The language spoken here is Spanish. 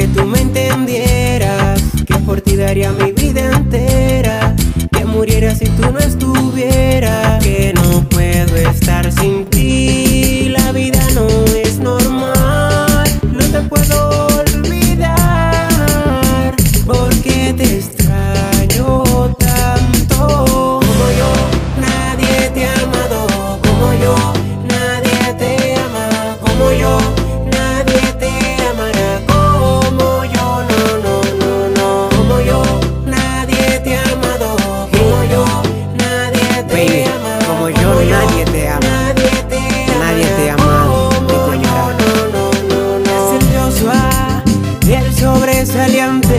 que tú me entendieras, que por ti daría mi vida entera, que muriera si tú no estuvieras, que no puedo estar sin ti, la vida no es normal, no te puedo salían